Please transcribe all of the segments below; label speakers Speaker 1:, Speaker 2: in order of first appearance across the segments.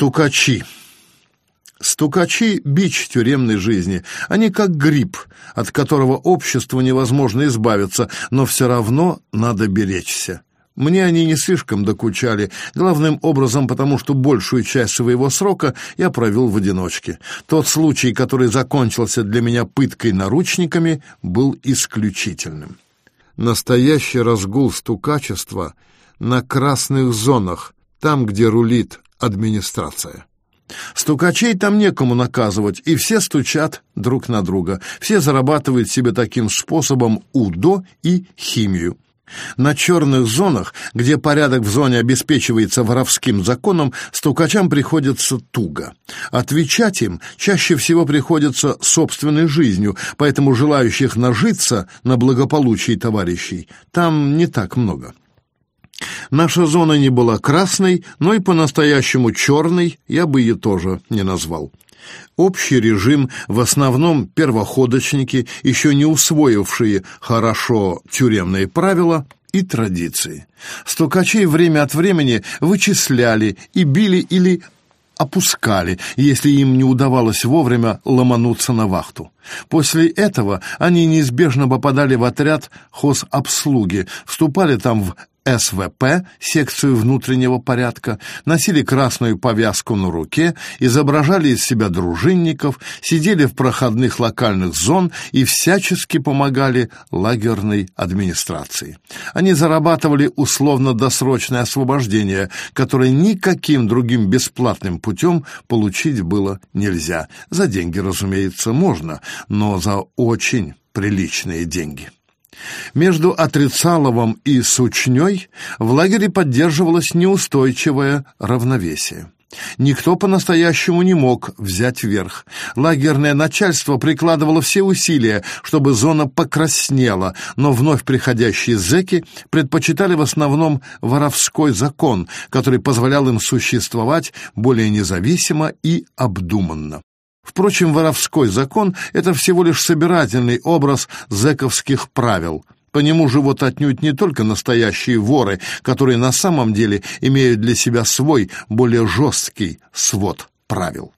Speaker 1: Стукачи. Стукачи — бич тюремной жизни. Они как гриб, от которого обществу невозможно избавиться, но все равно надо беречься. Мне они не слишком докучали, главным образом потому, что большую часть своего срока я провел в одиночке. Тот случай, который закончился для меня пыткой наручниками, был исключительным. Настоящий разгул стукачества на красных зонах, там, где рулит администрация. Стукачей там некому наказывать, и все стучат друг на друга. Все зарабатывают себе таким способом УДО и химию. На черных зонах, где порядок в зоне обеспечивается воровским законом, стукачам приходится туго. Отвечать им чаще всего приходится собственной жизнью, поэтому желающих нажиться на благополучии товарищей там не так много. Наша зона не была красной, но и по-настоящему черной я бы ее тоже не назвал. Общий режим, в основном первоходочники, еще не усвоившие хорошо тюремные правила и традиции. Стукачей время от времени вычисляли и били или опускали, если им не удавалось вовремя ломануться на вахту. После этого они неизбежно попадали в отряд хозобслуги, вступали там в СВП, секцию внутреннего порядка, носили красную повязку на руке, изображали из себя дружинников, сидели в проходных локальных зон и всячески помогали лагерной администрации. Они зарабатывали условно-досрочное освобождение, которое никаким другим бесплатным путем получить было нельзя. За деньги, разумеется, можно, но за очень приличные деньги. Между Отрицаловым и Сучней в лагере поддерживалось неустойчивое равновесие. Никто по-настоящему не мог взять верх. Лагерное начальство прикладывало все усилия, чтобы зона покраснела, но вновь приходящие зэки предпочитали в основном воровской закон, который позволял им существовать более независимо и обдуманно. Впрочем, воровской закон — это всего лишь собирательный образ зэковских правил. По нему живут отнюдь не только настоящие воры, которые на самом деле имеют для себя свой, более жесткий свод правил.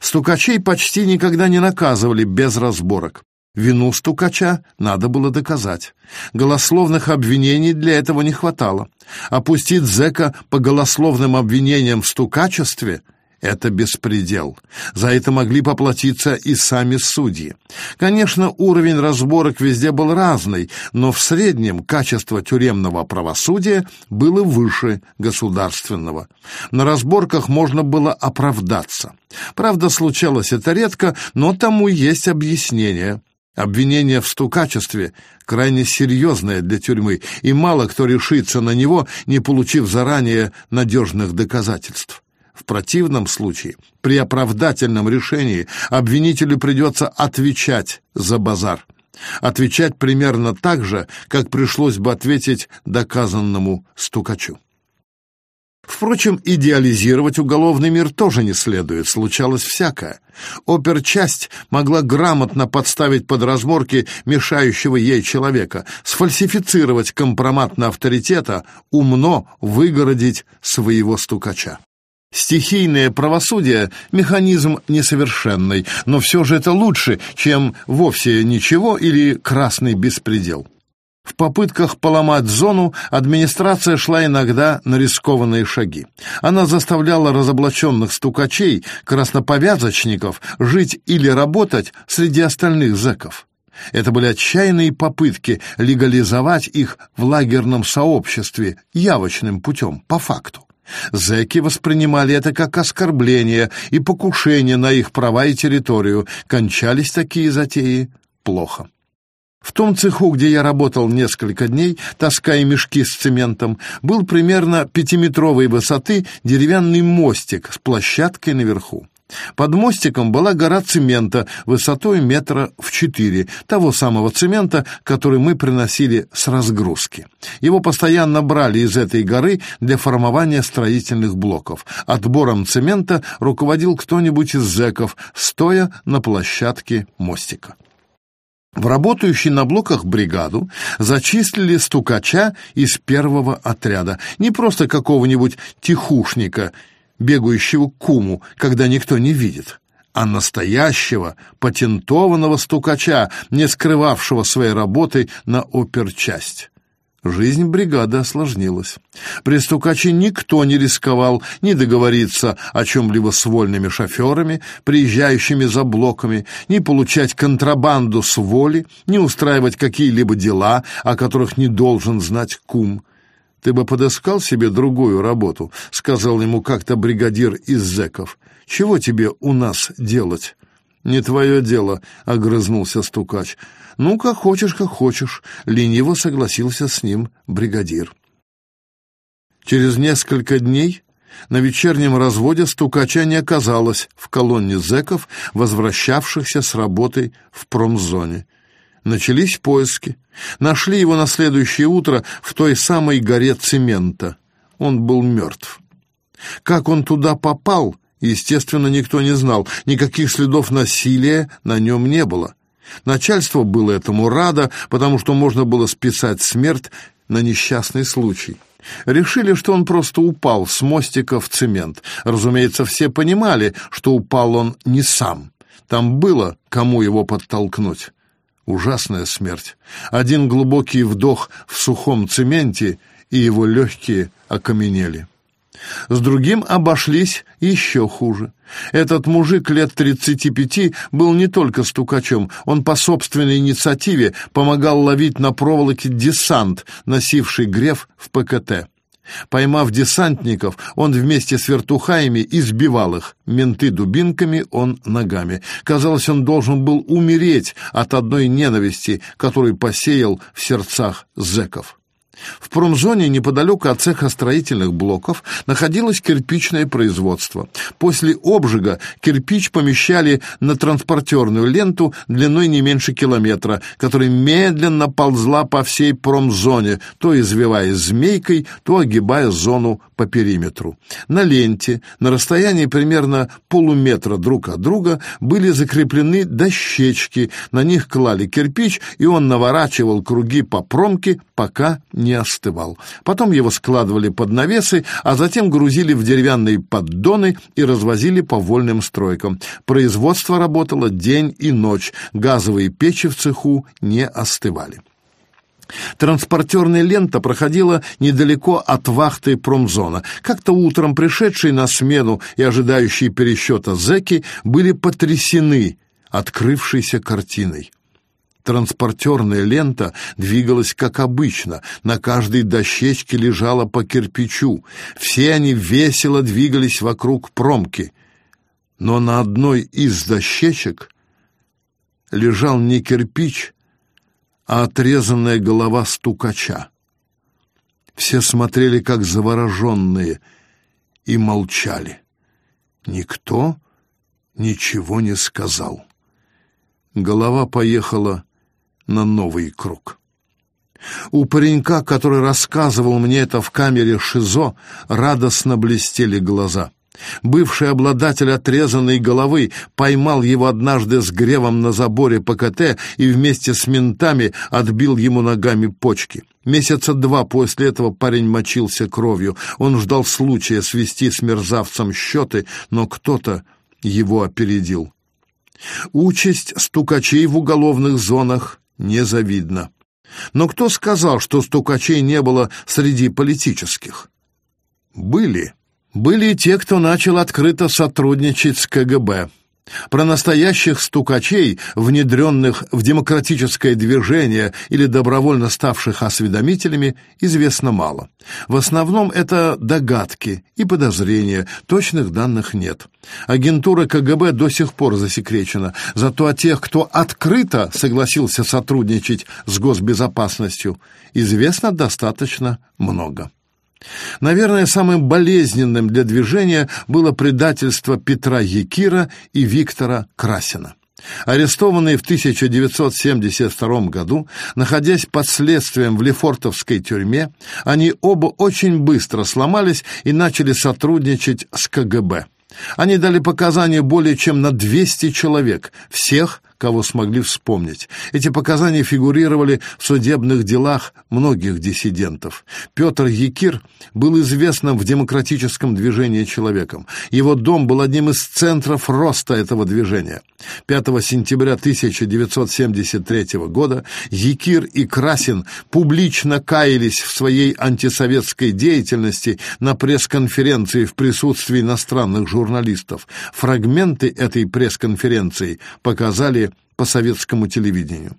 Speaker 1: Стукачей почти никогда не наказывали без разборок. Вину стукача надо было доказать. Голословных обвинений для этого не хватало. Опустить зэка по голословным обвинениям в стукачестве — это беспредел. За это могли поплатиться и сами судьи. Конечно, уровень разборок везде был разный, но в среднем качество тюремного правосудия было выше государственного. На разборках можно было оправдаться. Правда, случалось это редко, но тому есть объяснение. Обвинение в стукачестве крайне серьезное для тюрьмы, и мало кто решится на него, не получив заранее надежных доказательств. Противном случае, при оправдательном решении, обвинителю придется отвечать за базар. Отвечать примерно так же, как пришлось бы ответить доказанному стукачу. Впрочем, идеализировать уголовный мир тоже не следует, случалось всякое. Оперчасть могла грамотно подставить под разборки мешающего ей человека, сфальсифицировать компромат на авторитета, умно выгородить своего стукача. Стихийное правосудие – механизм несовершенный, но все же это лучше, чем вовсе ничего или красный беспредел. В попытках поломать зону администрация шла иногда на рискованные шаги. Она заставляла разоблаченных стукачей, красноповязочников, жить или работать среди остальных зэков. Это были отчаянные попытки легализовать их в лагерном сообществе явочным путем, по факту. Зэки воспринимали это как оскорбление и покушение на их права и территорию. Кончались такие затеи плохо. В том цеху, где я работал несколько дней, таская мешки с цементом, был примерно пятиметровой высоты деревянный мостик с площадкой наверху. Под мостиком была гора цемента высотой метра в четыре, того самого цемента, который мы приносили с разгрузки. Его постоянно брали из этой горы для формования строительных блоков. Отбором цемента руководил кто-нибудь из зэков, стоя на площадке мостика. В работающую на блоках бригаду зачислили стукача из первого отряда, не просто какого-нибудь тихушника – бегающего к куму, когда никто не видит, а настоящего патентованного стукача, не скрывавшего своей работы на оперчасть. Жизнь бригады осложнилась. При стукаче никто не рисковал ни договориться о чем-либо с вольными шоферами, приезжающими за блоками, ни получать контрабанду с воли, ни устраивать какие-либо дела, о которых не должен знать кум. «Ты бы подыскал себе другую работу», — сказал ему как-то бригадир из зэков. «Чего тебе у нас делать?» «Не твое дело», — огрызнулся стукач. «Ну, как хочешь, как хочешь», — лениво согласился с ним бригадир. Через несколько дней на вечернем разводе стукача не оказалось в колонне зэков, возвращавшихся с работы в промзоне. Начались поиски. Нашли его на следующее утро в той самой горе цемента. Он был мертв. Как он туда попал, естественно, никто не знал. Никаких следов насилия на нем не было. Начальство было этому радо, потому что можно было списать смерть на несчастный случай. Решили, что он просто упал с мостика в цемент. Разумеется, все понимали, что упал он не сам. Там было кому его подтолкнуть. Ужасная смерть. Один глубокий вдох в сухом цементе, и его легкие окаменели. С другим обошлись еще хуже. Этот мужик лет 35 был не только стукачом, он по собственной инициативе помогал ловить на проволоке десант, носивший греф в ПКТ. Поймав десантников, он вместе с вертухаями избивал их, менты дубинками, он ногами. Казалось, он должен был умереть от одной ненависти, которую посеял в сердцах зэков. В промзоне неподалеку от цеха строительных блоков находилось кирпичное производство. После обжига кирпич помещали на транспортерную ленту длиной не меньше километра, которая медленно ползла по всей промзоне, то извиваясь змейкой, то огибая зону по периметру. На ленте, на расстоянии примерно полуметра друг от друга, были закреплены дощечки, на них клали кирпич, и он наворачивал круги по промке, пока остывал. Потом его складывали под навесы, а затем грузили в деревянные поддоны и развозили по вольным стройкам. Производство работало день и ночь, газовые печи в цеху не остывали. Транспортерная лента проходила недалеко от вахты промзона. Как-то утром пришедшие на смену и ожидающие пересчета зэки были потрясены открывшейся картиной. Транспортерная лента двигалась как обычно, на каждой дощечке лежала по кирпичу. Все они весело двигались вокруг промки. Но на одной из дощечек лежал не кирпич, а отрезанная голова стукача. Все смотрели как завороженные и молчали. Никто ничего не сказал. Голова поехала на новый круг. У паренька, который рассказывал мне это в камере ШИЗО, радостно блестели глаза. Бывший обладатель отрезанной головы поймал его однажды с гревом на заборе ПКТ и вместе с ментами отбил ему ногами почки. Месяца два после этого парень мочился кровью. Он ждал случая свести с мерзавцем счеты, но кто-то его опередил. Участь стукачей в уголовных зонах незавидно. Но кто сказал, что стукачей не было среди политических? Были. Были те, кто начал открыто сотрудничать с КГБ. Про настоящих стукачей, внедренных в демократическое движение или добровольно ставших осведомителями, известно мало. В основном это догадки и подозрения, точных данных нет. Агентура КГБ до сих пор засекречена, зато о тех, кто открыто согласился сотрудничать с госбезопасностью, известно достаточно много. Наверное, самым болезненным для движения было предательство Петра Якира и Виктора Красина. Арестованные в 1972 году, находясь под следствием в Лефортовской тюрьме, они оба очень быстро сломались и начали сотрудничать с КГБ. Они дали показания более чем на 200 человек, всех, кого смогли вспомнить. Эти показания фигурировали в судебных делах многих диссидентов. Петр Якир был известным в демократическом движении человеком. Его дом был одним из центров роста этого движения. 5 сентября 1973 года Якир и Красин публично каялись в своей антисоветской деятельности на пресс-конференции в присутствии иностранных журналистов. Фрагменты этой пресс-конференции показали по советскому телевидению.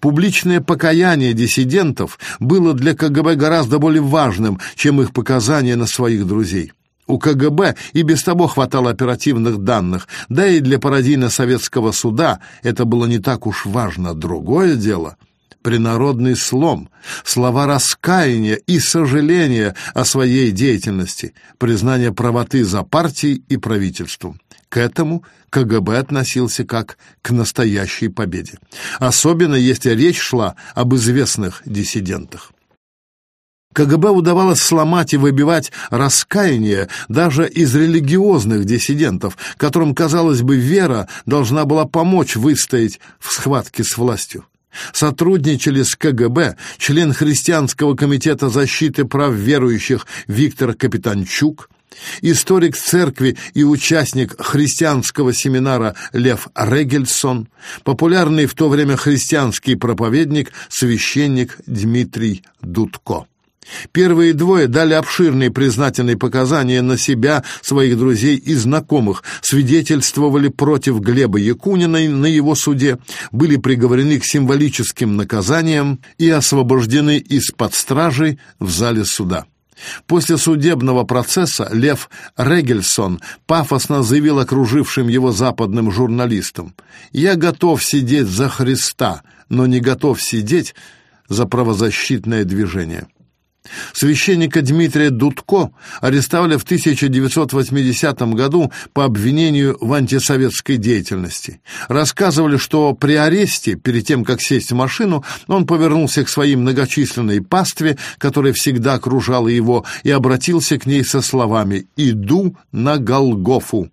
Speaker 1: Публичное покаяние диссидентов было для КГБ гораздо более важным, чем их показания на своих друзей. У КГБ и без того хватало оперативных данных, да и для пародийно-советского суда это было не так уж важно. Другое дело — принародный слом, слова раскаяния и сожаления о своей деятельности, признание правоты за партией и правительством. К этому КГБ относился как к настоящей победе. Особенно если речь шла об известных диссидентах. КГБ удавалось сломать и выбивать раскаяние даже из религиозных диссидентов, которым, казалось бы, вера должна была помочь выстоять в схватке с властью. Сотрудничали с КГБ член Христианского комитета защиты прав верующих Виктор Капитанчук, историк церкви и участник христианского семинара Лев Регельсон, популярный в то время христианский проповедник, священник Дмитрий Дудко. Первые двое дали обширные признательные показания на себя, своих друзей и знакомых, свидетельствовали против Глеба Якунина на его суде, были приговорены к символическим наказаниям и освобождены из-под стражи в зале суда. После судебного процесса Лев Регельсон пафосно заявил окружившим его западным журналистам «Я готов сидеть за Христа, но не готов сидеть за правозащитное движение». Священника Дмитрия Дудко арестовали в 1980 году по обвинению в антисоветской деятельности. Рассказывали, что при аресте, перед тем, как сесть в машину, он повернулся к своей многочисленной пастве, которая всегда окружала его, и обратился к ней со словами «Иду на Голгофу».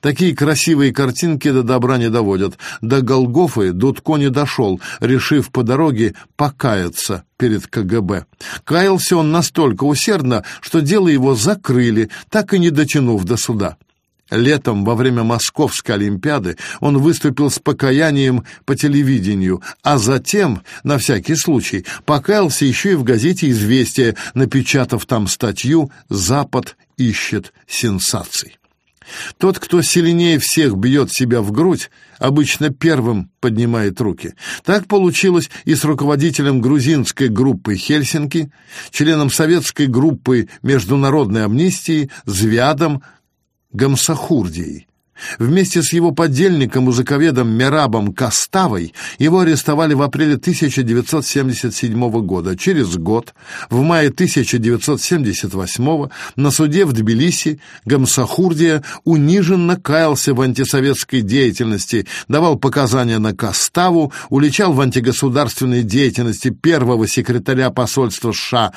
Speaker 1: Такие красивые картинки до добра не доводят. До Голгофы Дудко не дошел, решив по дороге покаяться перед КГБ. Каялся он настолько усердно, что дело его закрыли, так и не дотянув до суда. Летом, во время Московской Олимпиады, он выступил с покаянием по телевидению, а затем, на всякий случай, покаялся еще и в газете «Известия», напечатав там статью «Запад ищет сенсаций». Тот, кто сильнее всех бьет себя в грудь, обычно первым поднимает руки. Так получилось и с руководителем грузинской группы «Хельсинки», членом советской группы международной амнистии Звядом Гамсахурдией. Вместе с его подельником, музыковедом Мерабом Каставой, его арестовали в апреле 1977 года. Через год, в мае 1978 на суде в Тбилиси Гамсахурдия униженно каялся в антисоветской деятельности, давал показания на Каставу, уличал в антигосударственной деятельности первого секретаря посольства США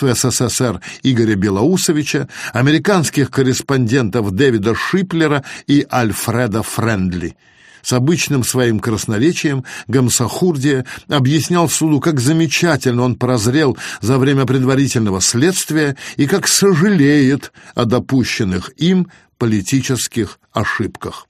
Speaker 1: в СССР Игоря Белоусовича, американских корреспондентов Дэвида Шиплера и Альфреда Френдли. С обычным своим красноречием Гамсахурдия объяснял суду, как замечательно он прозрел за время предварительного следствия и как сожалеет о допущенных им политических ошибках.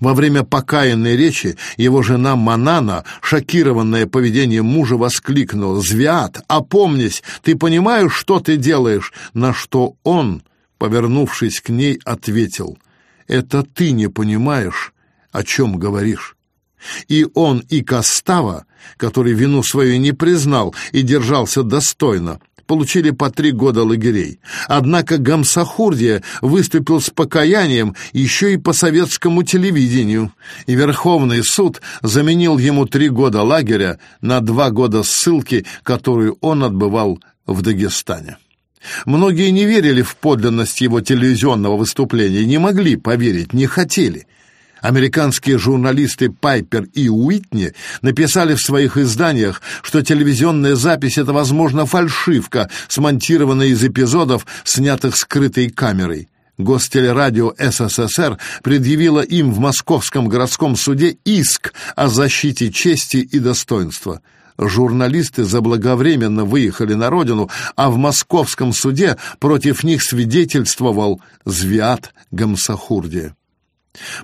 Speaker 1: Во время покаянной речи его жена Манана, шокированная поведением мужа, воскликнула «Звят, опомнись, ты понимаешь, что ты делаешь?» На что он, повернувшись к ней, ответил «Это ты не понимаешь, о чем говоришь». И он, и Костава, который вину свою не признал и держался достойно, получили по три года лагерей. Однако Гамсахурдия выступил с покаянием еще и по советскому телевидению, и Верховный суд заменил ему три года лагеря на два года ссылки, которую он отбывал в Дагестане. Многие не верили в подлинность его телевизионного выступления, не могли поверить, не хотели – Американские журналисты Пайпер и Уитни написали в своих изданиях, что телевизионная запись — это, возможно, фальшивка, смонтированная из эпизодов, снятых скрытой камерой. Гостелерадио СССР предъявило им в Московском городском суде иск о защите чести и достоинства. Журналисты заблаговременно выехали на родину, а в московском суде против них свидетельствовал Звиат Гамсахурдия.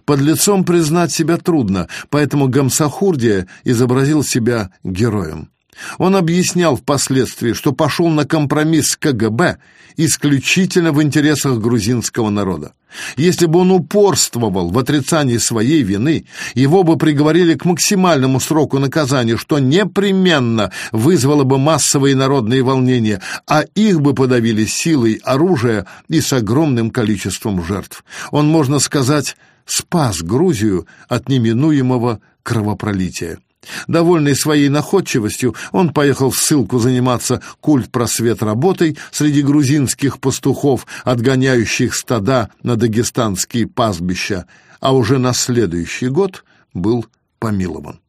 Speaker 1: Под лицом признать себя трудно, поэтому Гамсахурдия изобразил себя героем. Он объяснял впоследствии, что пошел на компромисс с КГБ исключительно в интересах грузинского народа. Если бы он упорствовал в отрицании своей вины, его бы приговорили к максимальному сроку наказания, что непременно вызвало бы массовые народные волнения, а их бы подавили силой оружия и с огромным количеством жертв. Он, можно сказать, спас Грузию от неминуемого кровопролития. Довольный своей находчивостью, он поехал в ссылку заниматься культ-просвет работой среди грузинских пастухов, отгоняющих стада на дагестанские пастбища, а уже на следующий год был помилован.